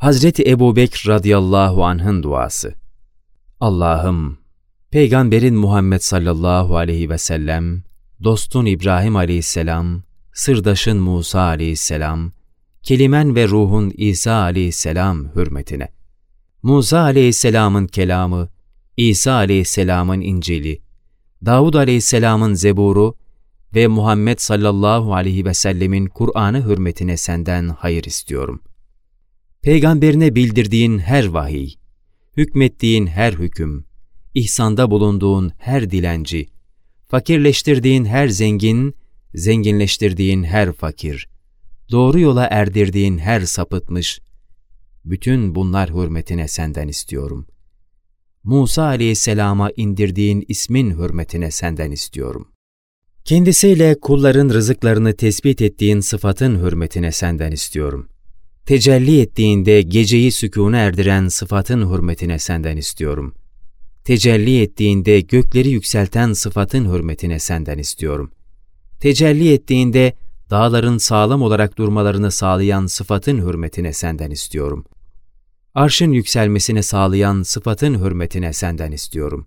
Hazreti Ebu Bekr radıyallahu anh'ın duası. Allah'ım, Peygamberin Muhammed sallallahu aleyhi ve sellem, dostun İbrahim aleyhisselam, sırdaşın Musa aleyhisselam, kelimen ve ruhun İsa aleyhisselam hürmetine. Musa aleyhisselamın kelamı, İsa aleyhisselamın İncil'i, Davud aleyhisselamın Zeburu ve Muhammed sallallahu aleyhi ve sellemin Kur'an'ı hürmetine senden hayır istiyorum. Peygamberine bildirdiğin her vahiy, hükmettiğin her hüküm, ihsanda bulunduğun her dilenci, fakirleştirdiğin her zengin, zenginleştirdiğin her fakir, doğru yola erdirdiğin her sapıtmış, bütün bunlar hürmetine senden istiyorum. Musa aleyhisselama indirdiğin ismin hürmetine senden istiyorum. Kendisiyle kulların rızıklarını tespit ettiğin sıfatın hürmetine senden istiyorum. Tecelli ettiğinde geceyi sükûna erdiren sıfatın hürmetine senden istiyorum. Tecelli ettiğinde gökleri yükselten sıfatın hürmetine senden istiyorum. Tecelli ettiğinde dağların sağlam olarak durmalarını sağlayan sıfatın hürmetine senden istiyorum. Arşın yükselmesini sağlayan sıfatın hürmetine senden istiyorum.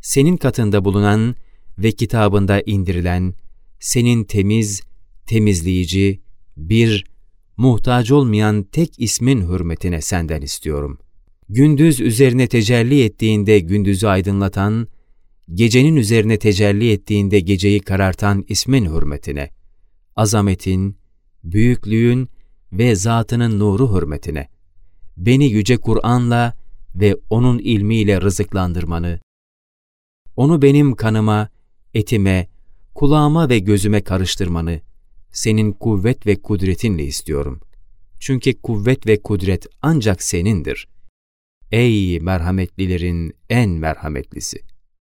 Senin katında bulunan ve kitabında indirilen, senin temiz, temizleyici, bir, muhtaç olmayan tek ismin hürmetine senden istiyorum. Gündüz üzerine tecelli ettiğinde gündüzü aydınlatan, gecenin üzerine tecelli ettiğinde geceyi karartan ismin hürmetine, azametin, büyüklüğün ve zatının nuru hürmetine, beni yüce Kur'an'la ve O'nun ilmiyle rızıklandırmanı, onu benim kanıma, etime, kulağıma ve gözüme karıştırmanı, senin kuvvet ve kudretinle istiyorum. Çünkü kuvvet ve kudret ancak senindir. Ey merhametlilerin en merhametlisi!